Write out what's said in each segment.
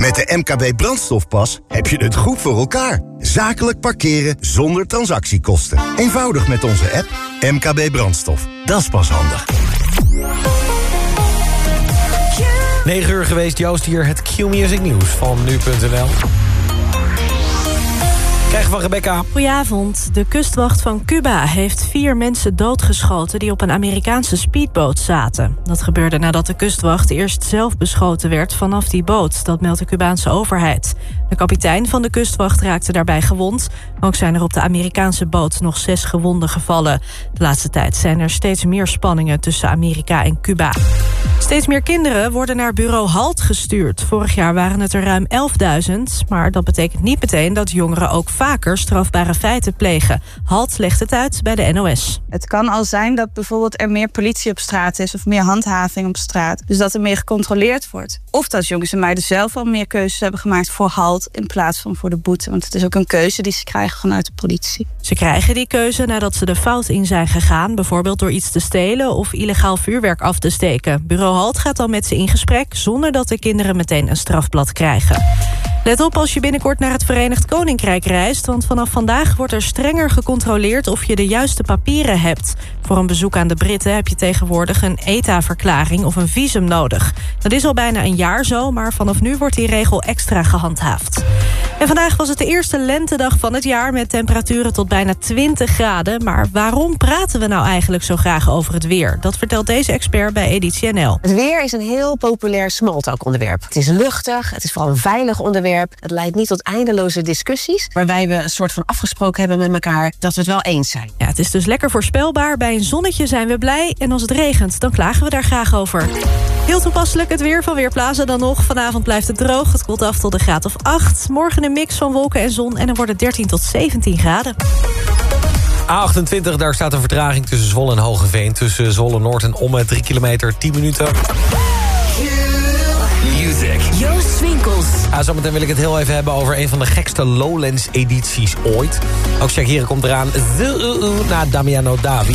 Met de MKB Brandstofpas heb je het goed voor elkaar. Zakelijk parkeren zonder transactiekosten. Eenvoudig met onze app MKB Brandstof. Dat is pas handig. 9 uur geweest, Joost hier, het Q-Music Nieuws van nu.nl. Krijgen van Rebecca. Goedenavond. De kustwacht van Cuba heeft vier mensen doodgeschoten... die op een Amerikaanse speedboot zaten. Dat gebeurde nadat de kustwacht eerst zelf beschoten werd vanaf die boot. Dat meldt de Cubaanse overheid. De kapitein van de kustwacht raakte daarbij gewond. Ook zijn er op de Amerikaanse boot nog zes gewonden gevallen. De laatste tijd zijn er steeds meer spanningen tussen Amerika en Cuba. Steeds meer kinderen worden naar bureau HALT gestuurd. Vorig jaar waren het er ruim 11.000. Maar dat betekent niet meteen dat jongeren ook vaker strafbare feiten plegen. HALT legt het uit bij de NOS. Het kan al zijn dat bijvoorbeeld er meer politie op straat is... of meer handhaving op straat. Dus dat er meer gecontroleerd wordt. Of dat jongens en meiden zelf al meer keuzes hebben gemaakt voor HALT... in plaats van voor de boete. Want het is ook een keuze die ze krijgen vanuit de politie. Ze krijgen die keuze nadat ze de fout in zijn gegaan... bijvoorbeeld door iets te stelen of illegaal vuurwerk af te steken. Bureau HALT gaat dan met ze in gesprek... zonder dat de kinderen meteen een strafblad krijgen. Let op als je binnenkort naar het Verenigd Koninkrijk want vanaf vandaag wordt er strenger gecontroleerd of je de juiste papieren hebt. Voor een bezoek aan de Britten heb je tegenwoordig een ETA-verklaring of een visum nodig. Dat is al bijna een jaar zo, maar vanaf nu wordt die regel extra gehandhaafd. En vandaag was het de eerste lentedag van het jaar... met temperaturen tot bijna 20 graden. Maar waarom praten we nou eigenlijk zo graag over het weer? Dat vertelt deze expert bij Editie NL. Het weer is een heel populair smalltalk onderwerp. Het is luchtig, het is vooral een veilig onderwerp. Het leidt niet tot eindeloze discussies... waarbij we een soort van afgesproken hebben met elkaar... dat we het wel eens zijn. Ja, het is dus lekker voorspelbaar. Bij een zonnetje zijn we blij. En als het regent, dan klagen we daar graag over. Heel toepasselijk het weer van Weerplaza dan nog. Vanavond blijft het droog. Het koelt af tot een graad of 8. Morgen een mix van wolken en zon. En dan wordt het 13 tot 17 graden. A28, daar staat een vertraging tussen Zwolle en Hogeveen. Tussen Zwolle Noord en Omme, 3 kilometer, 10 minuten. Music. Joost Swinkels. Ah, zometeen wil ik het heel even hebben over een van de gekste Lowlands-edities ooit. Ook Shakira komt eraan. The uh, uh, na Damiano Davi.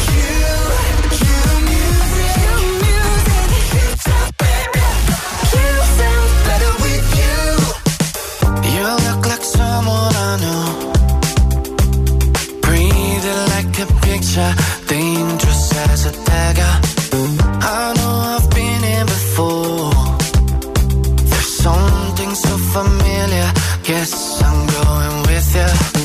Dangerous as a dagger. I know I've been here before. There's something so familiar. Guess I'm going with you.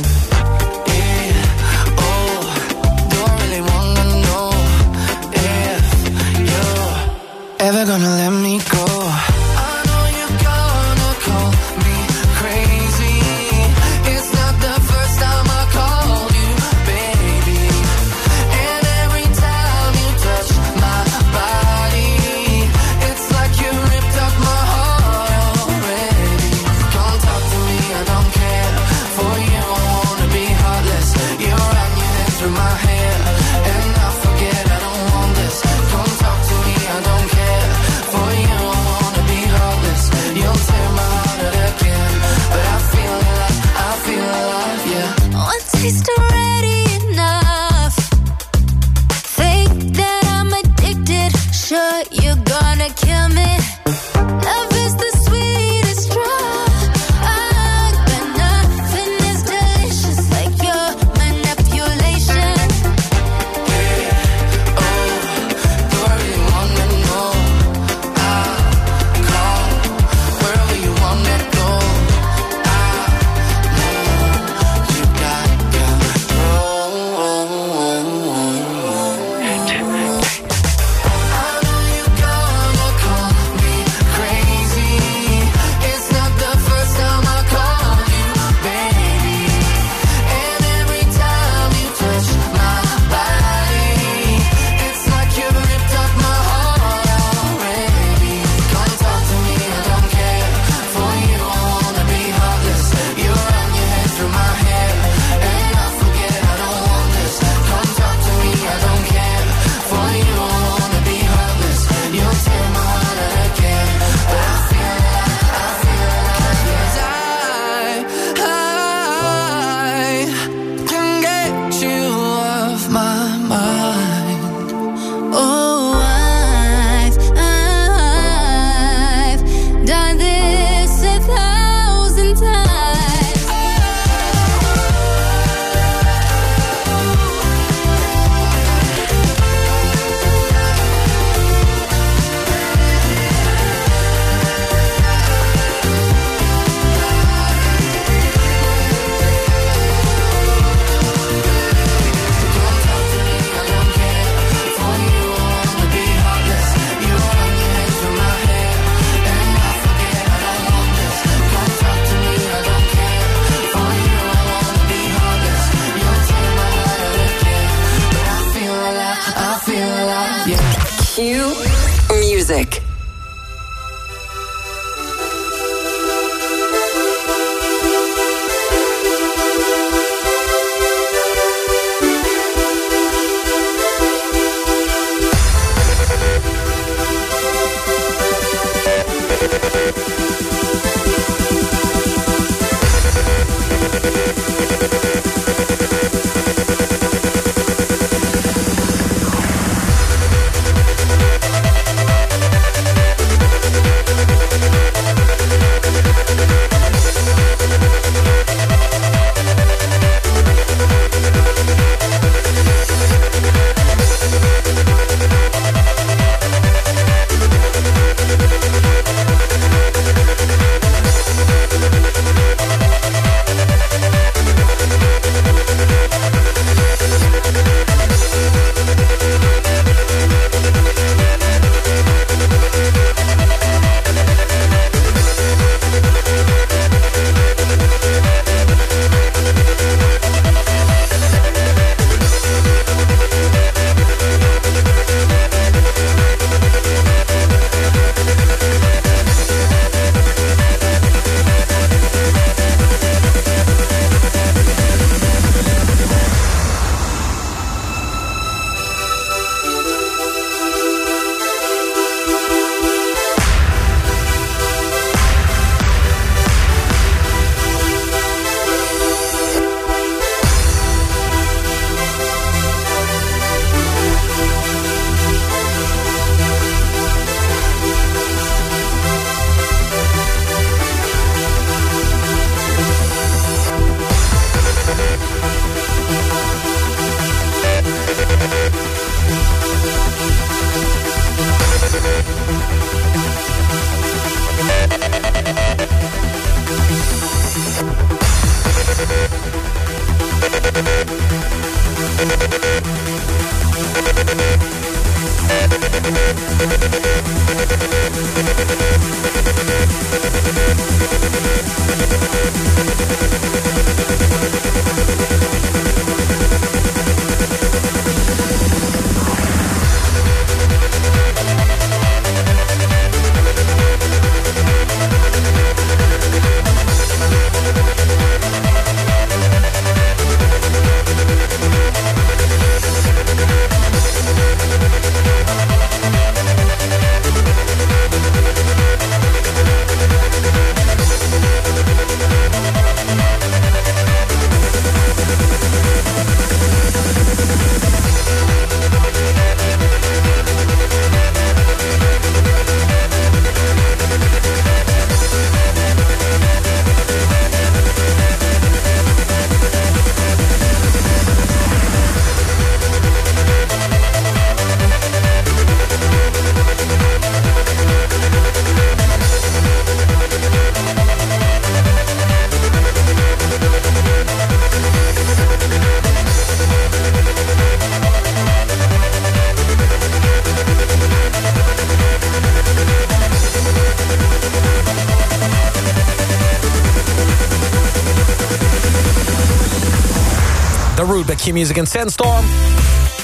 Q-Music en Sandstorm.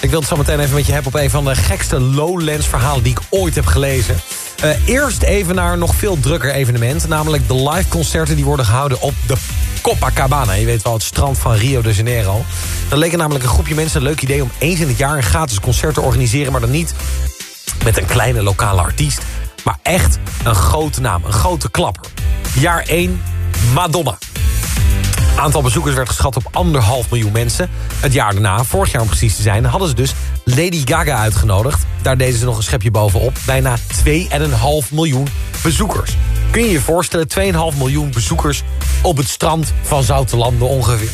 Ik wil het zo meteen even met je hebben op een van de gekste Lowlands verhalen die ik ooit heb gelezen. Uh, eerst even naar nog veel drukker evenement. Namelijk de live concerten die worden gehouden op de Copacabana. Je weet wel, het strand van Rio de Janeiro. Dan leek er namelijk een groepje mensen een leuk idee... om eens in het jaar een gratis concert te organiseren... maar dan niet met een kleine lokale artiest... maar echt een grote naam, een grote klapper. Jaar 1, Madonna. Aantal bezoekers werd geschat op anderhalf miljoen mensen. Het jaar daarna, vorig jaar om precies te zijn... hadden ze dus Lady Gaga uitgenodigd. Daar deden ze nog een schepje bovenop. Bijna 2,5 miljoen bezoekers. Kun je je voorstellen, 2,5 miljoen bezoekers... op het strand van Zoutelanden ongeveer.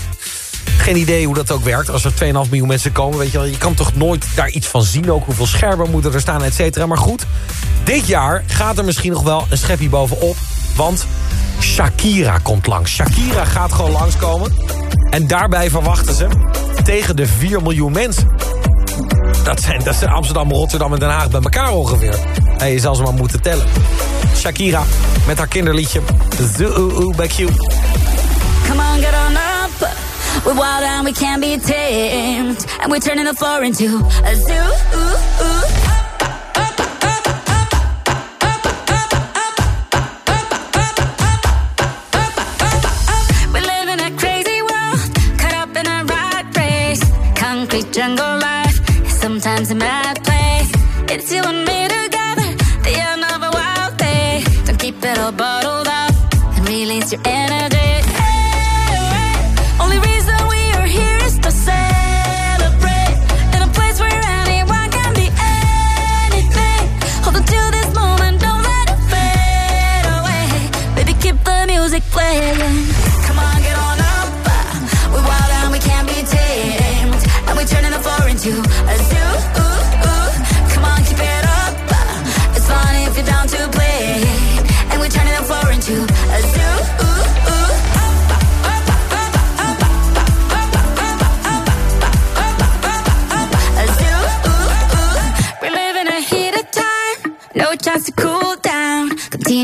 Geen idee hoe dat ook werkt. Als er 2,5 miljoen mensen komen, weet je wel... je kan toch nooit daar iets van zien. Ook hoeveel schermen moeten er staan, et cetera. Maar goed, dit jaar gaat er misschien nog wel een schepje bovenop. Want Shakira komt langs. Shakira gaat gewoon langskomen. En daarbij verwachten ze tegen de 4 miljoen mensen. Dat zijn, dat zijn Amsterdam, Rotterdam en Den Haag bij elkaar ongeveer. En je zal ze maar moeten tellen. Shakira met haar kinderliedje. Zoo bij Q. Come on, get on up. We're wild and we can't be tamed. And we're turning the floor into a zoo. concrete jungle life. Sometimes a mad place. It's you and me together, the end of a wild day. Don't keep it all bottled up and release your energy.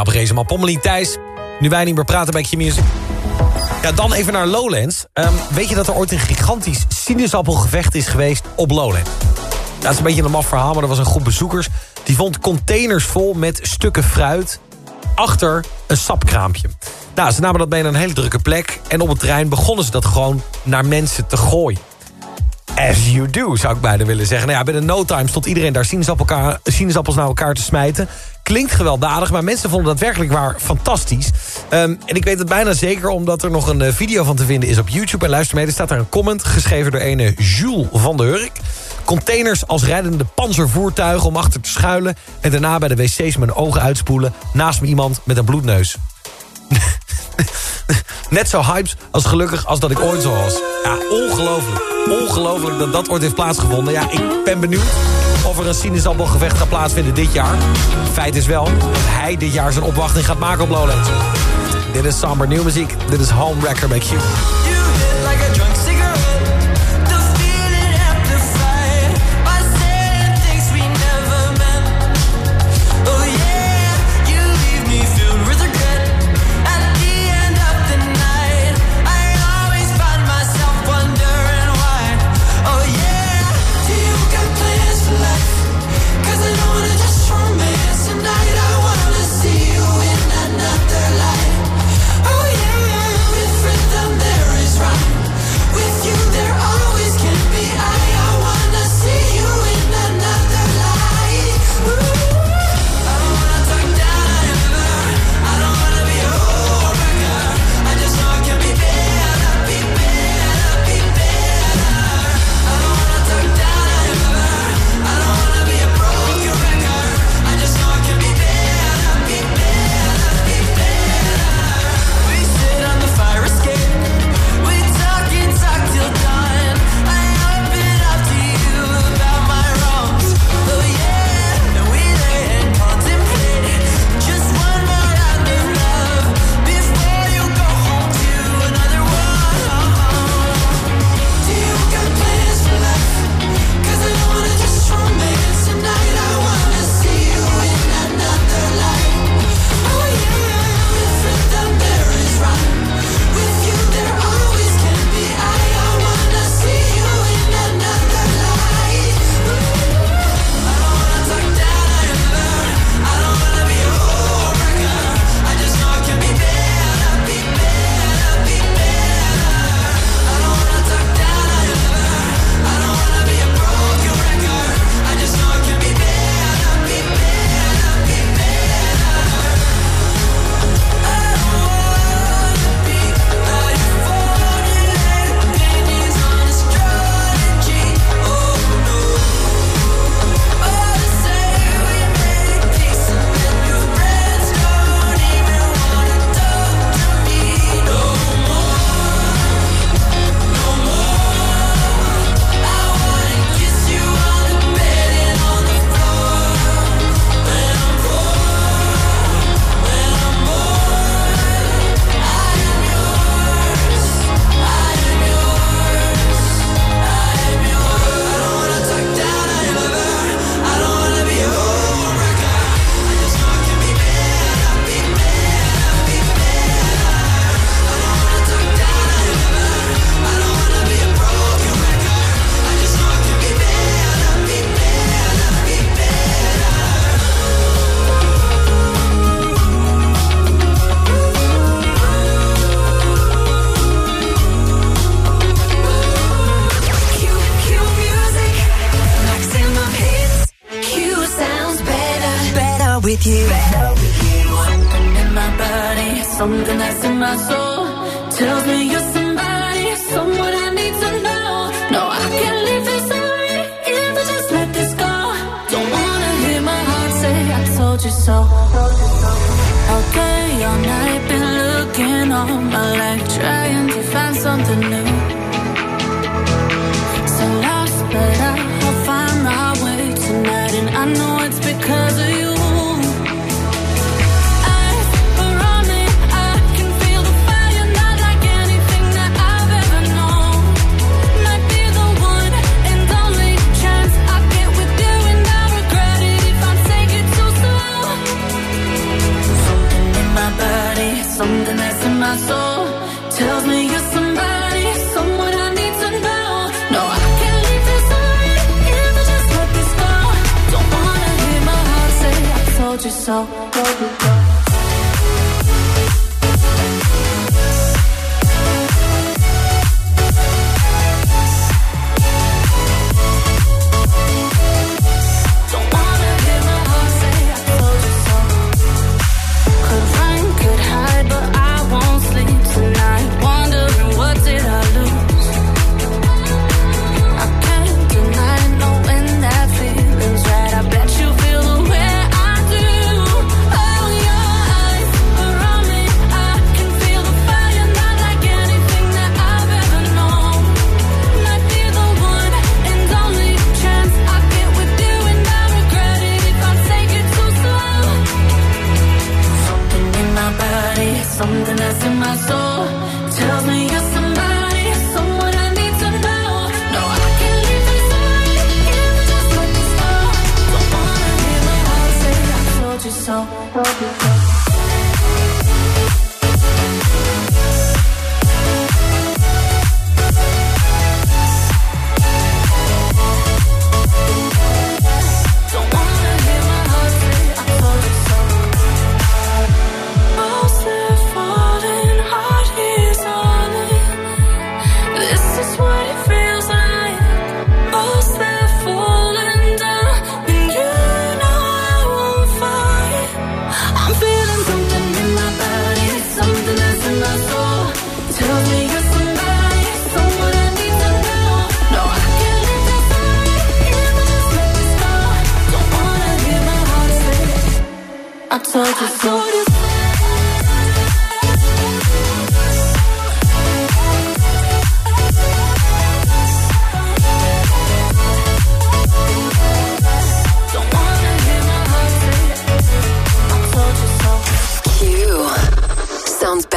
Jaap Rezeman Pommelien Thijs. Nu wij niet meer praten bij Q-Music. Ja, dan even naar Lowlands. Ehm, weet je dat er ooit een gigantisch sinaasappelgevecht is geweest op Lowlands? Ja, dat is een beetje een maf verhaal, maar er was een groep bezoekers... die vond containers vol met stukken fruit achter een sapkraampje. Nou, ze namen dat mee naar een hele drukke plek... en op het terrein begonnen ze dat gewoon naar mensen te gooien. As you do, zou ik bijna willen zeggen. Nou ja, binnen no time stond iedereen daar sinaasappels naar elkaar te smijten. Klinkt gewelddadig, maar mensen vonden dat werkelijk waar fantastisch. Um, en ik weet het bijna zeker omdat er nog een uh, video van te vinden is op YouTube. En luister mee, er staat daar een comment geschreven door een Jules van de Hurk. Containers als rijdende panzervoertuigen om achter te schuilen... en daarna bij de wc's mijn ogen uitspoelen... naast me iemand met een bloedneus. Net zo hypes als gelukkig als dat ik ooit zo was. Ja, ongelooflijk. Ongelooflijk dat dat ooit heeft plaatsgevonden. Ja, ik ben benieuwd of er een sinaasappelgevecht gaat plaatsvinden dit jaar. Feit is wel dat hij dit jaar zijn opwachting gaat maken op Lowlands. Dit is Somber New Muziek. Dit is Home Wrecker bij Q.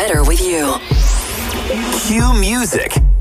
better with you. Q Music.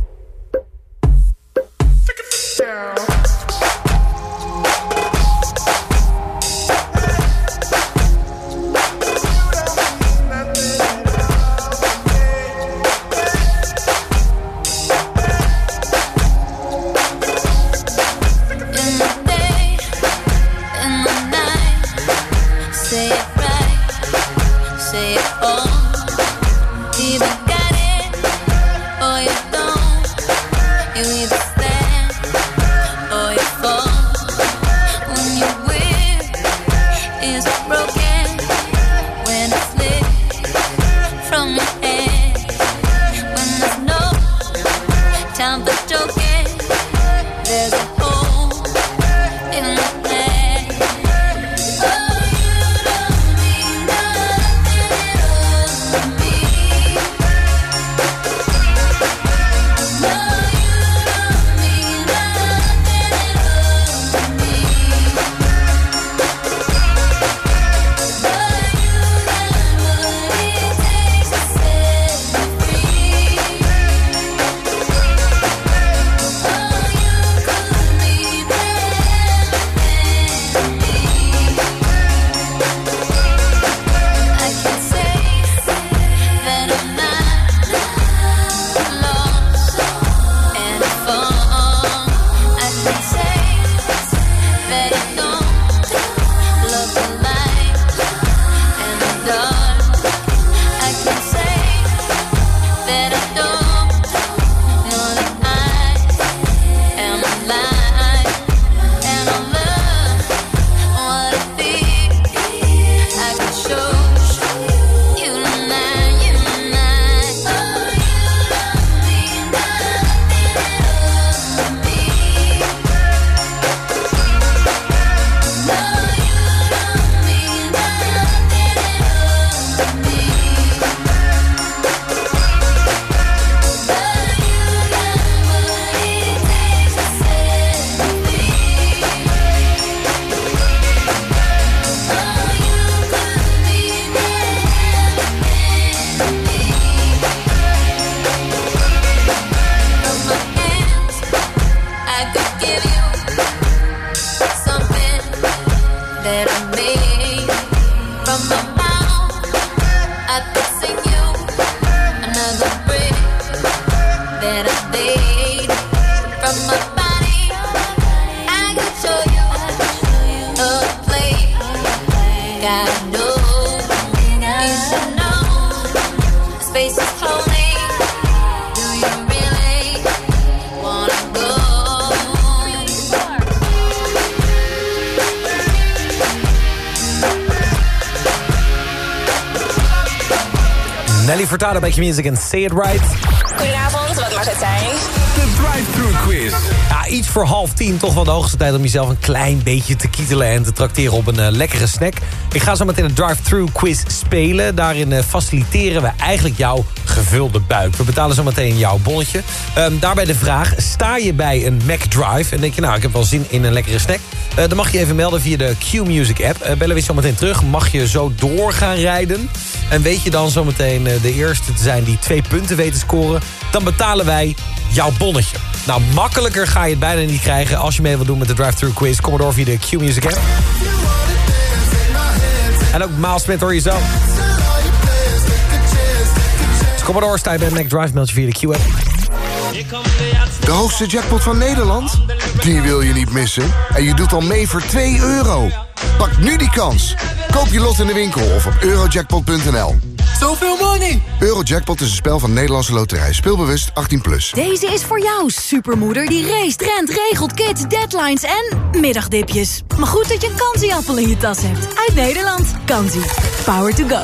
Bij Q-Music en Say It Right. Goedenavond, wat mag het zijn? De drive-thru quiz. Ja, iets voor half tien. Toch wel de hoogste tijd om jezelf een klein beetje te kietelen... en te trakteren op een eh, lekkere snack. Ik ga zo meteen een drive-thru quiz spelen. Daarin eh, faciliteren we eigenlijk jouw gevulde buik. We betalen zo meteen jouw bonnetje. Ehm, daarbij de vraag, sta je bij een McDrive... en denk je, nou, ik heb wel zin in een lekkere snack... Eh, dan mag je even melden via de Q-Music app. Bellen we zo meteen terug. Mag je zo door gaan rijden? En weet je dan zometeen uh, de eerste te zijn die twee punten weet te scoren... dan betalen wij jouw bonnetje. Nou, makkelijker ga je het bijna niet krijgen... als je mee wilt doen met de drive-thru quiz. Kom maar door via de Q-Music app. En ook Miles Smith hoor je zo. Dus kom maar door, sta bij McDrive, meld je via de Q-app. De hoogste jackpot van Nederland? Die wil je niet missen. En je doet al mee voor 2 euro. Pak nu die kans. Koop je lot in de winkel of op eurojackpot.nl. Zoveel money! Eurojackpot is een spel van Nederlandse Loterij. Speelbewust 18+. Plus. Deze is voor jou, supermoeder die race, rent, regelt, kids, deadlines en middagdipjes. Maar goed dat je een kansieappel in je tas hebt. Uit Nederland. Kansie. Power to go.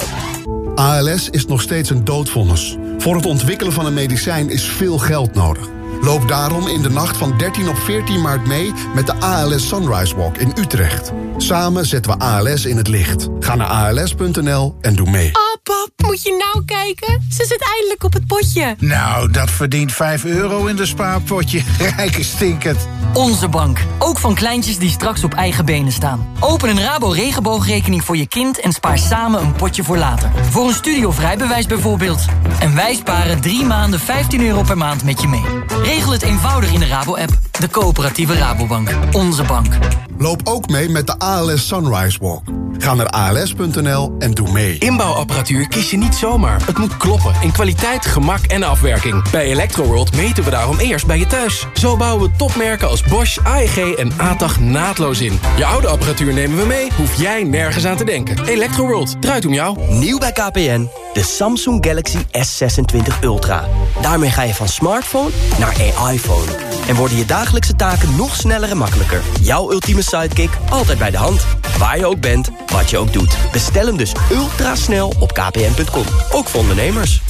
ALS is nog steeds een doodvonnis. Voor het ontwikkelen van een medicijn is veel geld nodig. Loop daarom in de nacht van 13 op 14 maart mee met de ALS Sunrise Walk in Utrecht. Samen zetten we ALS in het licht. Ga naar als.nl en doe mee. Oh, pap, moet je nou kijken? Ze zit eindelijk op het potje. Nou, dat verdient 5 euro in de spaarpotje. Rijke stinkend. Onze bank. Ook van kleintjes die straks op eigen benen staan. Open een Rabo regenboogrekening voor je kind... en spaar samen een potje voor later. Voor een studiovrijbewijs bijvoorbeeld. En wij sparen drie maanden 15 euro per maand met je mee. Regel het eenvoudig in de Rabo-app. De coöperatieve Rabobank. Onze bank. Loop ook mee met de ALS Sunrise Walk. Ga naar als.nl en doe mee. Inbouwapparatuur kies je niet zomaar. Het moet kloppen in kwaliteit, gemak en afwerking. Bij Electroworld meten we daarom eerst bij je thuis. Zo bouwen we topmerken als Bosch, AEG en ATAG naadloos in. Je oude apparatuur nemen we mee, hoef jij nergens aan te denken. Electroworld, draait om jou. Nieuw bij KPN, de Samsung Galaxy S26 Ultra. Daarmee ga je van smartphone naar AI-phone. En worden je dagelijkse taken nog sneller en makkelijker. Jouw ultieme sidekick altijd bij de hand. Waar je ook bent, wat je ook doet. Bestel hem dus ultra snel op kpn.com. Ook voor ondernemers.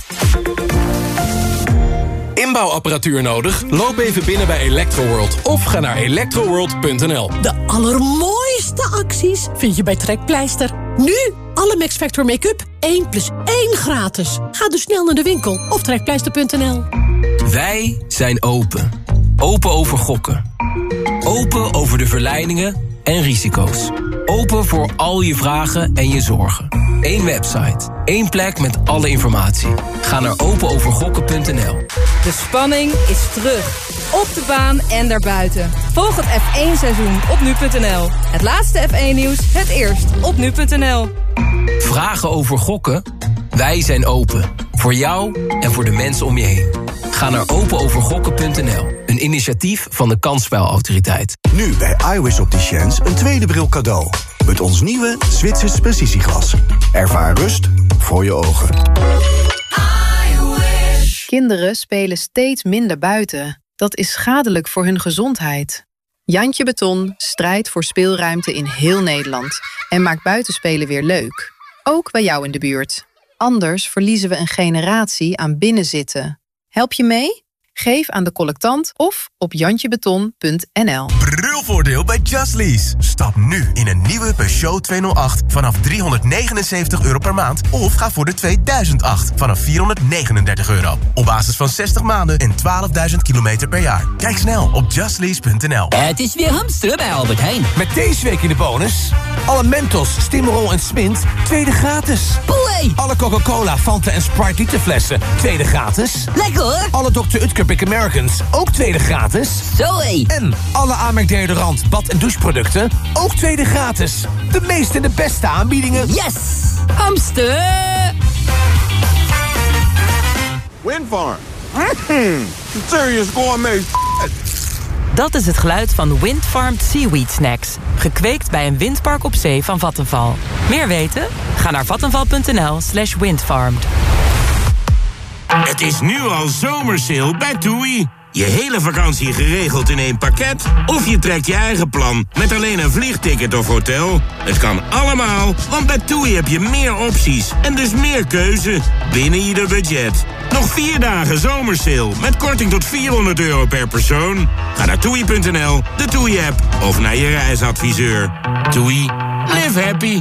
Inbouwapparatuur nodig? Loop even binnen bij Electroworld of ga naar electroworld.nl. De allermooiste acties vind je bij Trekpleister. Nu alle Max Factor make-up 1 plus 1 gratis. Ga dus snel naar de winkel of trekpleister.nl. Wij zijn open. Open over gokken. Open over de verleidingen en risico's. Open voor al je vragen en je zorgen. Eén website. één plek met alle informatie. Ga naar openovergokken.nl. De spanning is terug. Op de baan en daarbuiten. Volg het F1-seizoen op nu.nl. Het laatste F1-nieuws, het eerst op nu.nl. Vragen over gokken? Wij zijn open. Voor jou en voor de mensen om je heen. Ga naar openovergokken.nl. Een initiatief van de Kansspelautoriteit. Nu bij iWis Opticians een tweede bril cadeau. Met ons nieuwe Zwitsers precisieglas. Ervaar rust voor je ogen. Kinderen spelen steeds minder buiten. Dat is schadelijk voor hun gezondheid. Jantje Beton strijdt voor speelruimte in heel Nederland... en maakt buitenspelen weer leuk. Ook bij jou in de buurt. Anders verliezen we een generatie aan binnenzitten. Help je mee? Geef aan de collectant of op jantjebeton.nl. Brulvoordeel bij Just Lease. Stap nu in een nieuwe Peugeot 208 vanaf 379 euro per maand... of ga voor de 2008 vanaf 439 euro. Op basis van 60 maanden en 12.000 kilometer per jaar. Kijk snel op justlease.nl. Het is weer hamsteren bij Albert Heijn. Met deze week in de bonus... alle Mentos, Stimmerol en Smint, tweede gratis. Boei! Alle Coca-Cola, Fanta en Sprite literflessen, tweede gratis. Lekker hoor! Alle Dr. Utker Big Americans, ook tweede gratis. Zoé! En alle Amerk deodorant, bad- en doucheproducten, ook tweede gratis. De meeste en de beste aanbiedingen. Yes! Hamster! Windfarm. Mm, serious gourmet Dat is het geluid van Windfarmed Seaweed Snacks. Gekweekt bij een windpark op zee van Vattenval. Meer weten? Ga naar vattenval.nl slash windfarmed. Het is nu al zomersale bij TUI. Je hele vakantie geregeld in één pakket? Of je trekt je eigen plan met alleen een vliegticket of hotel? Het kan allemaal, want bij TUI heb je meer opties en dus meer keuze binnen je budget. Nog vier dagen zomersale met korting tot 400 euro per persoon. Ga naar toei.nl, de TUI-app of naar je reisadviseur. TUI, live happy.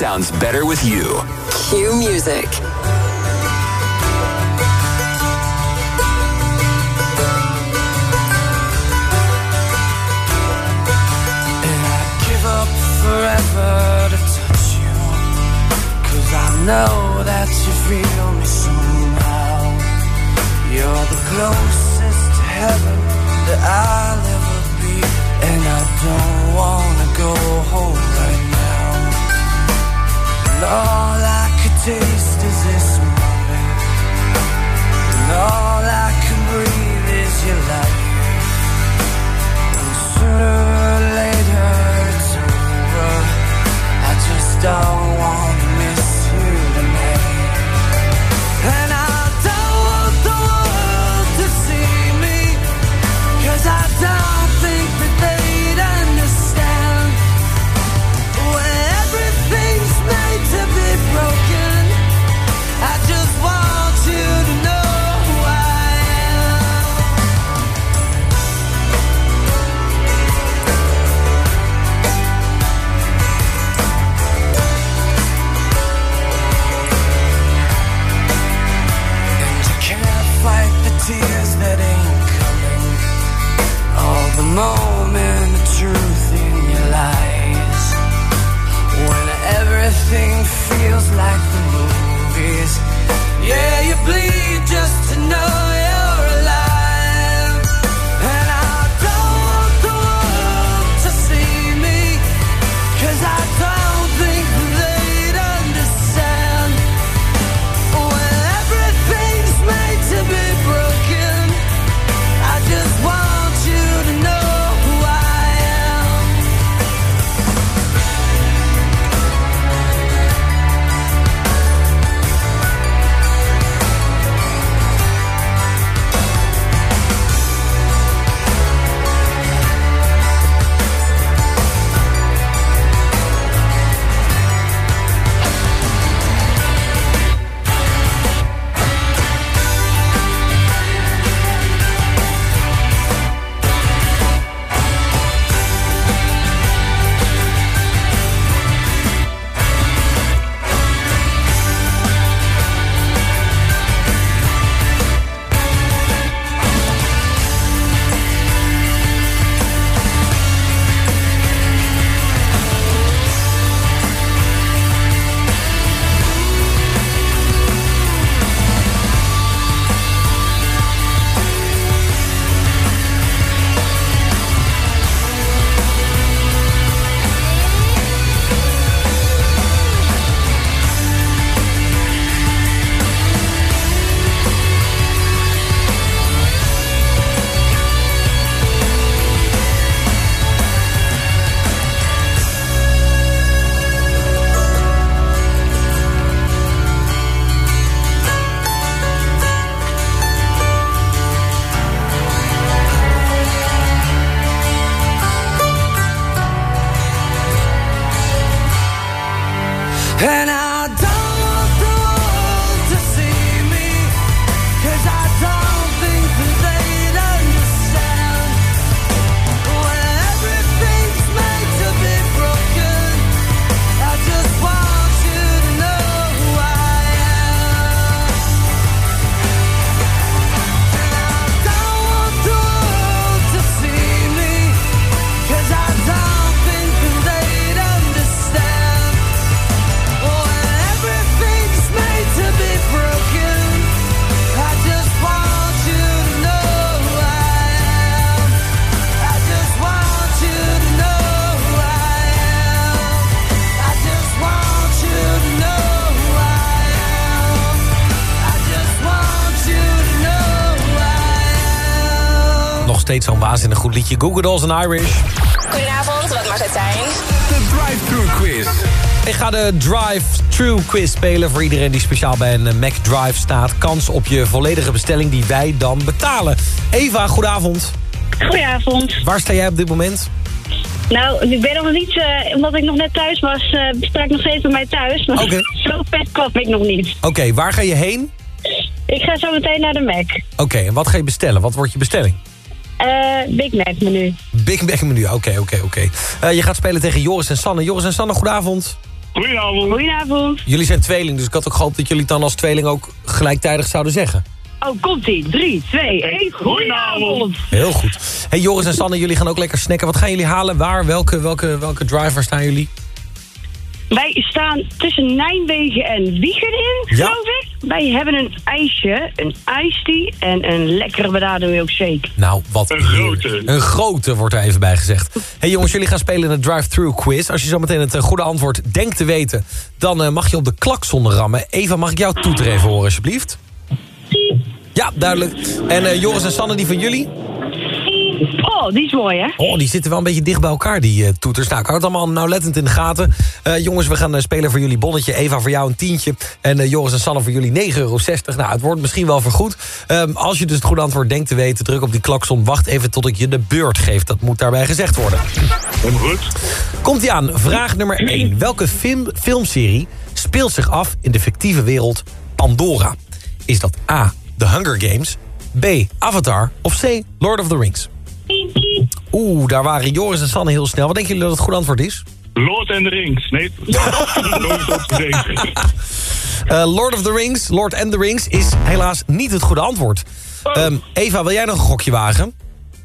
sounds better with you. Cue music. And I give up forever to touch you Cause I know that you feel me somehow You're the closest to heaven that I'll ever be And I don't wanna go home and all I could taste is this moment. And all I can breathe is your life. And sooner or later it's over. I just don't want. moment of truth in your lies. When everything feels like the steeds zo'n waanzinnig goed liedje. Google Dolls en Irish. Goedenavond, wat mag het zijn? De drive-thru quiz. Ik ga de drive-thru quiz spelen voor iedereen die speciaal bij een Mac Drive staat. Kans op je volledige bestelling die wij dan betalen. Eva, goedenavond. Goedenavond. Waar sta jij op dit moment? Nou, ik ben nog niet, eh, omdat ik nog net thuis was, eh sta ik nog steeds bij mij thuis. Maar Oké. zo vet kwam ik nog niet. Oké, waar ga je heen? Ik ga zo meteen naar de Mac. Oké, en wat ga je bestellen? Wat wordt je bestelling? Eh Big Mac menu. Big Mac menu, oké, oké, oké. Eh, Je gaat spelen tegen Joris en Sanne. Joris en Sanne, goedenavond. Goedenavond. Goedenavond. Jullie zijn tweeling, dus ik had ook gehoopt dat jullie het dan als tweeling ook gelijktijdig zouden zeggen. Oh, komt-ie. 3, 2, 1. Goedenavond. Heel goed. Hey Joris en Sanne, jullie gaan ook lekker snacken. Wat gaan jullie halen? Waar? Welke, welke, welke driver staan jullie? Wij staan tussen Nijmegen en Wiegen in, Ja. geloof ik. Wij hebben een ijsje, een iced en een lekkere benade milkshake. Nou, wat een grote. Een grote wordt er even bij gezegd. hey jongens, jullie gaan spelen in een drive-thru quiz. Als je zo meteen het eh, goede antwoord denkt te weten... dan eh, mag je op de klakson rammen. Eva, mag ik jouw toeter even horen, alsjeblieft? Ja, duidelijk. En eh, Joris en Sanne, die van jullie? Oh, die is mooi, hè? Oh, die zitten wel een beetje dicht bij elkaar, die eh, toeters. Nou, ik houd het allemaal nauwlettend in de gaten. Eh, jongens, we gaan eh, spelen voor jullie bonnetje. Eva voor jou een tientje. En Joris en Sanne voor jullie 9,60 euro. Nou, het wordt misschien wel vergoed. Ehm, als je dus het goede antwoord denkt te weten... druk op die klakson. Wacht even tot ik je de beurt geef. Dat moet daarbij gezegd worden. Goed. Komt-ie aan. Vraag nummer 1. Welke film, filmserie speelt zich af in de fictieve wereld Pandora? Is dat A. The Hunger Games... B. Avatar of C. Lord of the Rings? Oeh, daar waren Joris en Sanne heel snel. Wat denken jullie dat het goede antwoord is? Lord and the Rings. Nee, Lord of the Rings. Eh, Lord of the Rings, Lord and the Rings, is helaas niet het goede antwoord. Ehm, Eva, wil jij nog een gokje wagen?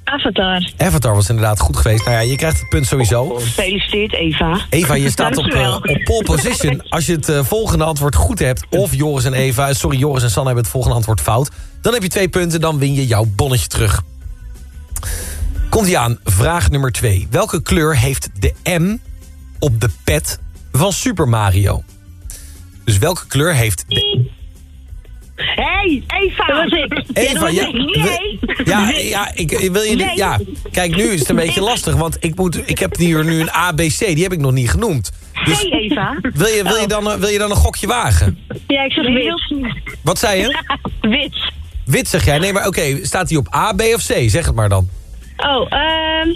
Avatar. Avatar was inderdaad goed geweest. Nou ja, je krijgt het punt sowieso. Gefeliciteerd, Eva. Eva, je staat op, eh, op pole position. Als je het eh, volgende antwoord goed hebt... of Joris en Eva, sorry, Joris en Sanne hebben het volgende antwoord fout... dan heb je twee punten, dan win je jouw bonnetje terug. Komt ie aan, vraag nummer twee. Welke kleur heeft de M op de pet van Super Mario? Dus welke kleur heeft de... Hey, Eva! Dat was ik. Eva, ja. Nee. Ja, ja, ik, wil je... Nee. Ja, kijk, nu is het een beetje lastig, want ik, moet, ik heb hier nu een ABC, die heb ik nog niet genoemd. Dus Hey, Eva. wil je, wil, je dan, wil je dan een gokje wagen? Ja, ik zeg wit. Wat zei je? Wit. Wit zeg jij. Nee, maar oké, staat hij op A, B of C? Zeg het maar dan. Oh, ehm...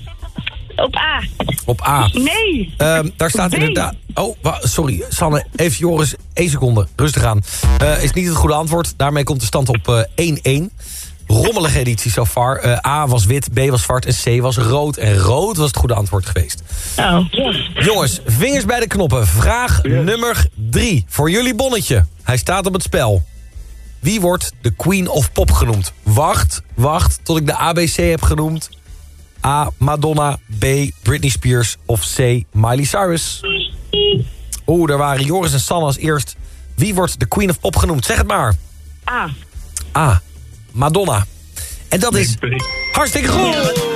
op A. Op A. Nee. Ehm, daar staat inderdaad... Oh, sorry, Sanne, even Joris, één seconde. Rustig aan. Eh, is niet het goede antwoord. Daarmee komt de stand op eh, 1-1. Rommelige editie so far. Eh, A was wit, B was zwart en C was rood. En rood was het goede antwoord geweest. Oh. Jongens, vingers bij de knoppen. Vraag nummer 3. Voor jullie bonnetje. Hij staat op het spel. Wie wordt de Queen of Pop genoemd? Wacht, wacht, tot ik de ABC heb genoemd. A. Madonna. B. Britney Spears. Of C. Miley Cyrus. Oeh, daar waren Joris en Sanne als eerst. Wie wordt de Queen of Pop genoemd? Zeg het maar. A. A. Madonna. En dat is hartstikke goed.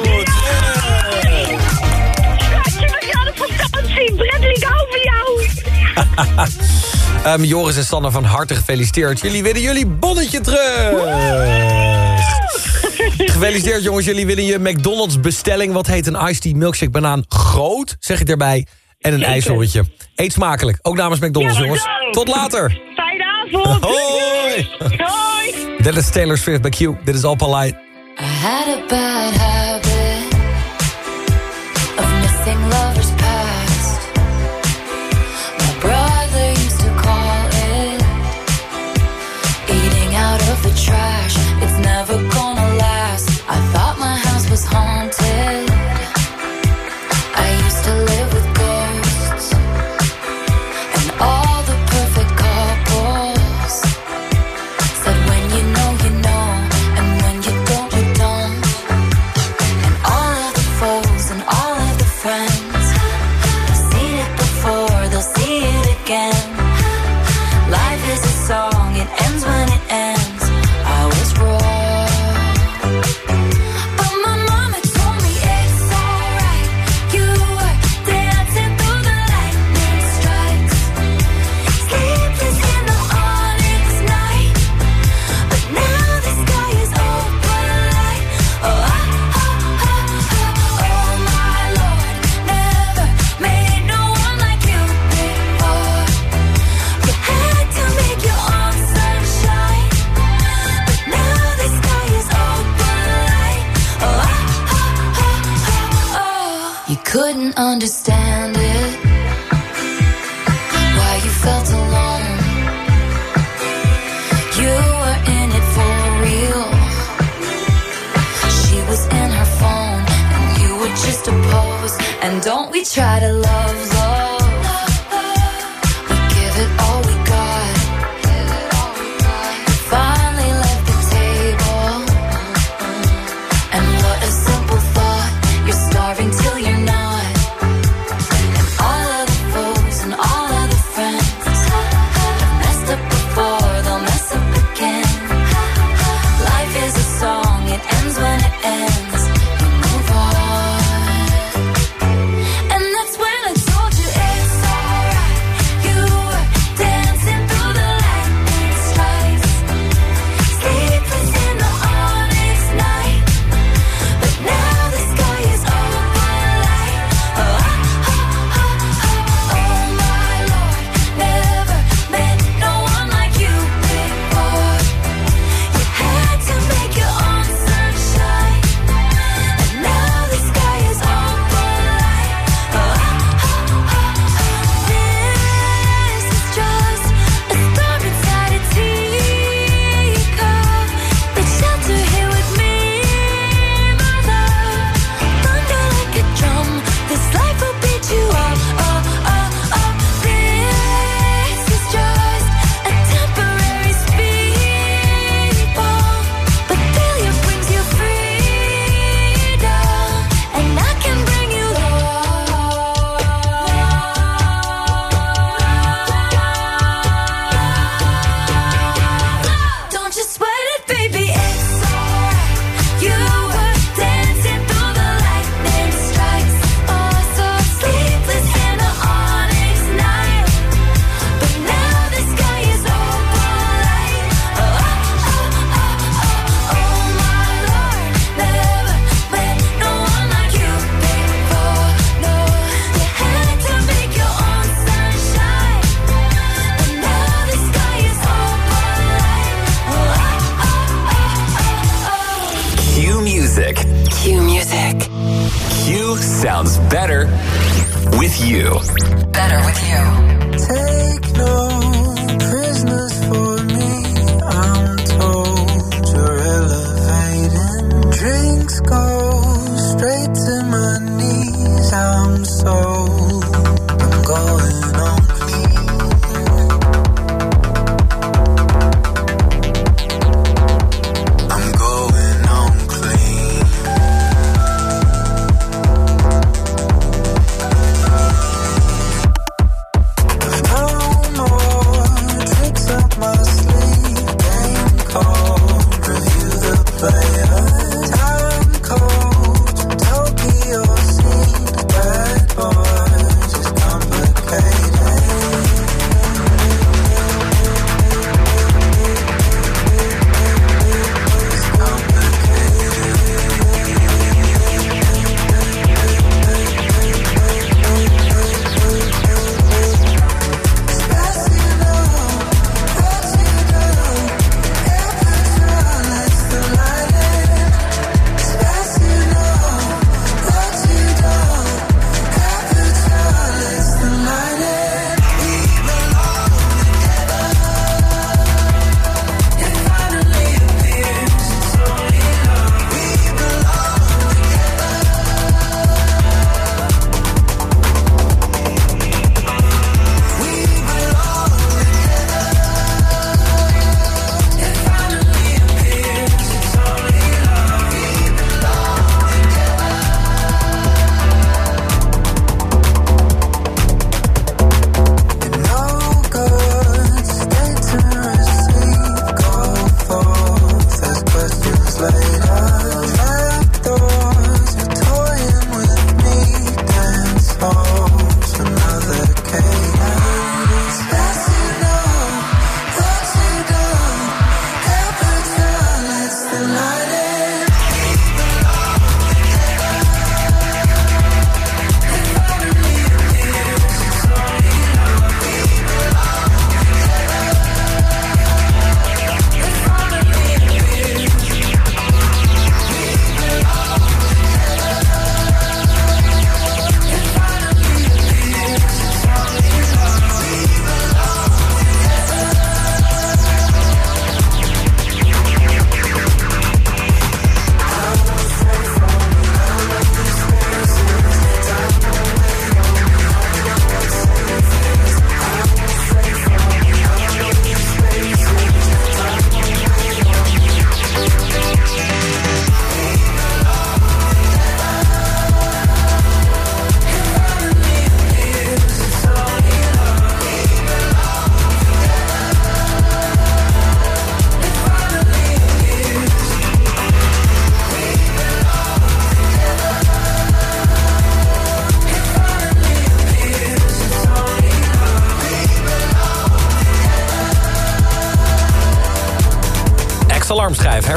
Bradley, ik hou van jou. Ehm, Joris en Sanne van harte gefeliciteerd. Jullie winnen jullie bonnetje terug. Gefeliciteerd jongens, jullie winnen je McDonald's bestelling. Wat heet een iced tea milkshake banaan groot, zeg ik erbij. En een ijsseltje. Eet smakelijk, ook namens McDonald's Ja, jongens. Tot later. Fijne avond. Hoi. Hoi. Dit is Taylor Swift bij Q. Dit is All Polite. I had a bad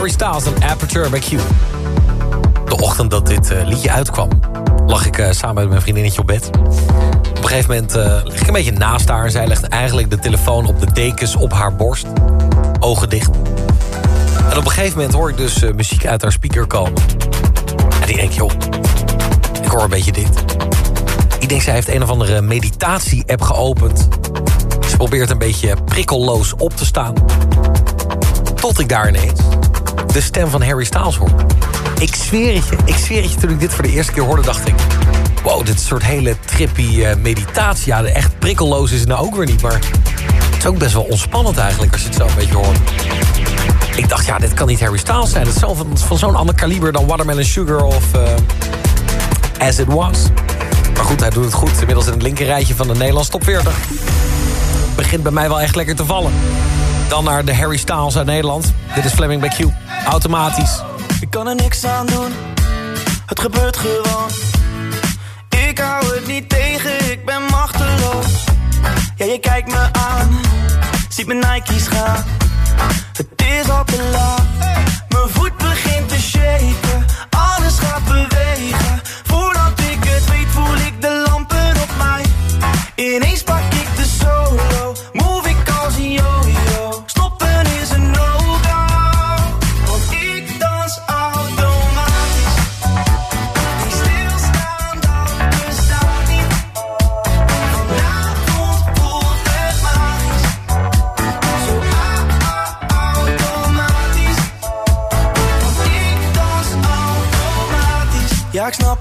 Harry Styles en Aperture by Q. De ochtend dat dit eh, liedje uitkwam... lag ik eh, samen met mijn vriendinnetje op bed. Op een gegeven moment eh, lig ik een beetje naast haar... en zij legt eigenlijk de telefoon op de dekens op haar borst. Ogen dicht. En op een gegeven moment hoor ik dus muziek uit haar speaker komen. En ik denk, joh, ik hoor een beetje dit. Ik denk, zij heeft een of andere meditatie-app geopend. Ze probeert een beetje prikkelloos op te staan. Tot ik daar ineens de stem van Harry Styles hoor. Ik zweer het je, ik zweer het je, toen ik dit voor de eerste keer hoorde, dacht ik... Wow, dit soort hele trippy eh, meditatie. Ja, echt prikkelloos is het nou ook weer niet, maar... Het is ook best wel ontspannend eigenlijk als je het zo een beetje hoort. Ik dacht, ja, dit kan niet Harry Styles zijn. Het is van zo'n ander kaliber dan Watermelon Sugar of eh, As It Was. Maar goed, hij doet het goed. Inmiddels in het linkerrijtje van de Nederlands top 40. Begint bij mij wel echt lekker te vallen. Dan naar de Harry Styles uit Nederland. Dit is Fleming bij Q. Automatisch. Ik kan er niks aan doen, het gebeurt gewoon. Ik hou het niet tegen, ik ben machteloos. Ja, je kijkt me aan, ziet mijn Nike's gaan. Het is al te laat, mijn voet begint te shaken. Alles gaat bewegen, voordat ik het weet voel ik de lampen op mij. Ineens pak ik de solo,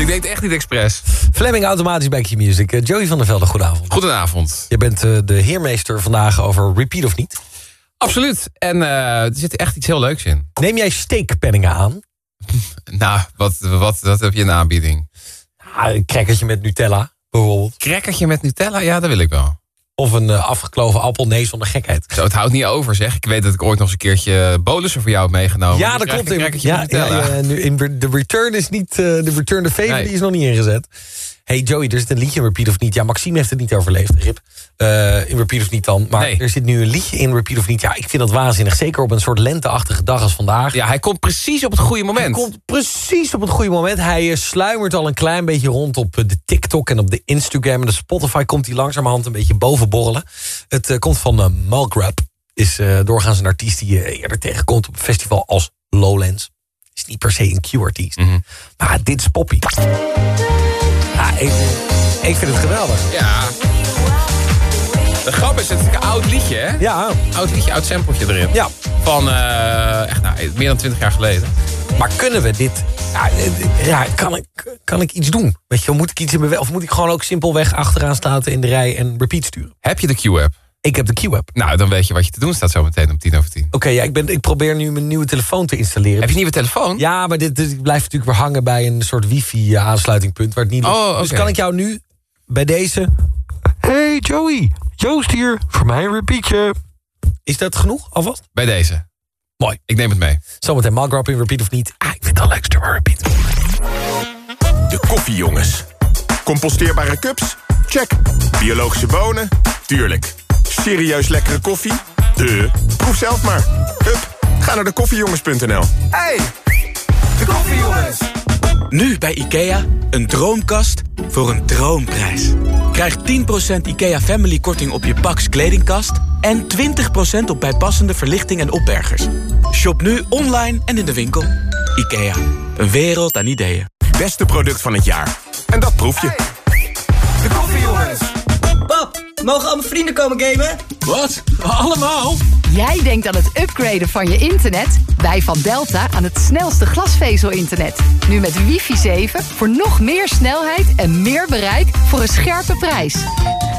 Ik deed het echt niet expres. Fleming automatisch bij Music. Eh, Joey van der Velde, goedenavond. Goedenavond. Je bent eh, de heermeester vandaag over repeat of niet. Absoluut. En eh, er zit echt iets heel leuks in. Neem jij steekpenningen aan? Nou, wat, wat, wat heb je in de aanbieding? Ah, een crackertje met Nutella, bijvoorbeeld. Crackertje met Nutella? Ja, dat wil ik wel. Of een eh, afgekloven appel, nee, zonder gekheid. Zo, het houdt niet over, zeg. Ik weet dat ik ooit nog eens een keertje bolussen voor jou heb meegenomen. Ja, dat klopt. Ja, ja, ja, nu in de return is niet, eh, de return de favor Nee. die is nog niet ingezet. Hey Joey, er zit een liedje in Repeat of Niet. Ja, Maxime heeft het niet overleefd, Rip. Eh, in Repeat of Niet dan. Maar er zit nu een liedje in Repeat of Niet. Ja, ik vind dat waanzinnig. Zeker op een soort lenteachtige dag als vandaag. Ja, hij komt precies op het goede moment. Hij komt precies op het goede moment. Hij eh, sluimert al een klein beetje rond op eh, de TikTok en op de Instagram. En de Spotify komt hij langzamerhand een beetje bovenborrelen. Het komt van uh, Malgrab. Is doorgaans een artiest die je eerder tegenkomt op een festival als Lowlands. Is niet per se een Q-artiest. Mhm. Maar dit is Poppy. Ik, ik vind het geweldig. Ja. De grap is, het is een oud liedje, hè? Ja. Oud liedje, oud sampletje erin. Ja. Van eh, echt, nou, meer dan 20 jaar geleden. Maar kunnen we dit... Ja, eh, ja, kan, ik, kan ik iets doen? Weet je, moet ik iets in mijn... Of moet ik gewoon ook simpelweg achteraan staan in de rij en repeat sturen? Heb je de Q-app? Ik heb de Q-app. Nou, dan weet je wat je te doen staat zo meteen om tien over tien. Oké, ja, ik, ben, ik probeer nu mijn nieuwe telefoon te installeren. Heb je een nieuwe telefoon? Ja, maar dit, dit blijft natuurlijk weer hangen bij een soort wifi-aansluitingpunt... waar het niet lukt. Oh. Dus kan ik jou nu bij deze... Hey Joey, Joost hier, voor mij een repeatje. Is dat genoeg alvast? Bij deze. Mooi. Ik neem het mee. Zometeen Mark in repeat of niet. Ah, ik vind het al leukste maar repeat. De koffiejongens. Composteerbare cups? Check. Biologische bonen? Tuurlijk. Serieus lekkere koffie? De. Proef zelf maar. Hup, ga naar de koffiejongens.nl. Hey, de koffiejongens. Nu bij IKEA, een droomkast voor een droomprijs. Krijg 10% IKEA Family korting op je Pax kledingkast... en 20% op bijpassende verlichting en opbergers. Shop nu online en in de winkel. IKEA, een wereld aan ideeën. Beste product van het jaar. En dat proef je. Mogen al mijn vrienden komen gamen? Wat? Allemaal? Jij denkt aan het upgraden van je internet? Wij van Delta aan het snelste glasvezel-internet. Nu met wifi 7 voor nog meer snelheid en meer bereik voor een scherpe prijs.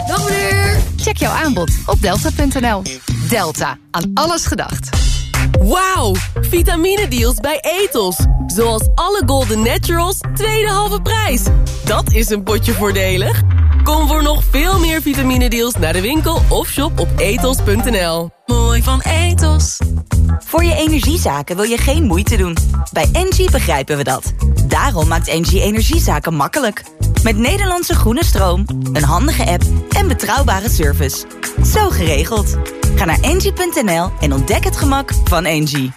Dag meneer! Check jouw aanbod op delta.nl. Delta, aan alles gedacht. Wauw, vitamine-deals bij Etos. Zoals alle Golden Naturals, tweede halve prijs. Dat is een potje voordelig. Kom voor nog veel meer vitamine-deals naar de winkel of shop op etos.nl. Mooi van Ethos. Voor je energiezaken wil je geen moeite doen. Bij Engie begrijpen we dat. Daarom maakt Engie energiezaken makkelijk. Met Nederlandse groene stroom, een handige app en betrouwbare service. Zo geregeld. Ga naar engie.nl en ontdek het gemak van Engie.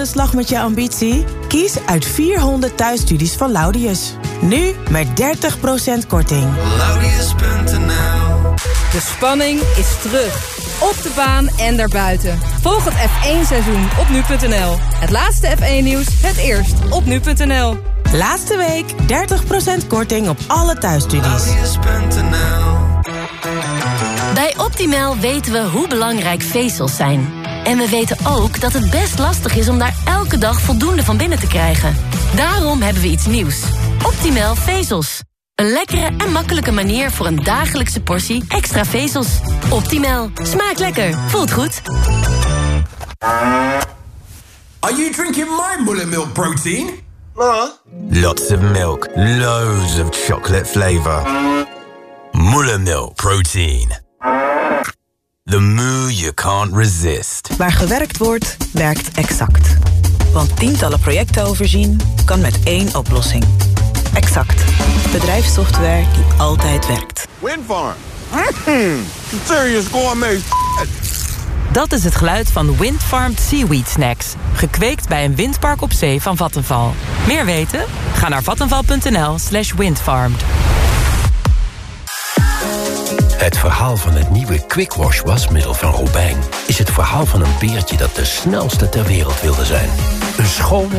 De slag met je ambitie? Kies uit 400 thuisstudies van Laudius. Nu met 30% korting. Laudius.nl De spanning is terug. Op de baan en daarbuiten. Volg het F1-seizoen op nu.nl. Het laatste F1-nieuws, het eerst op nu.nl. Laatste week 30% korting op alle thuisstudies. Bij Optimal weten we hoe belangrijk vezels zijn. En we weten ook dat het best lastig is om daar elke dag voldoende van binnen te krijgen. Daarom hebben we iets nieuws. Optimal vezels. Een lekkere en makkelijke manier voor een dagelijkse portie extra vezels. Optimal. Smaakt lekker. Voelt goed. Are you drinking my mullet milk protein? Lots of milk, loads of chocolate flavor. Muller milk protein. The moo you can't resist. Waar gewerkt wordt, werkt exact. Want tientallen projecten overzien kan met één oplossing. Exact. Bedrijfssoftware die altijd werkt. Windfarm. Mm, serious gourmet. Dat is het geluid van Windfarmed Seaweed Snacks. Gekweekt bij een windpark op zee van Vattenval. Meer weten? Ga naar vattenval.nl slash windfarmed. Het verhaal van het nieuwe Quick Wash wasmiddel van Robijn... is het verhaal van een beertje dat de snelste ter wereld wilde zijn. Een schone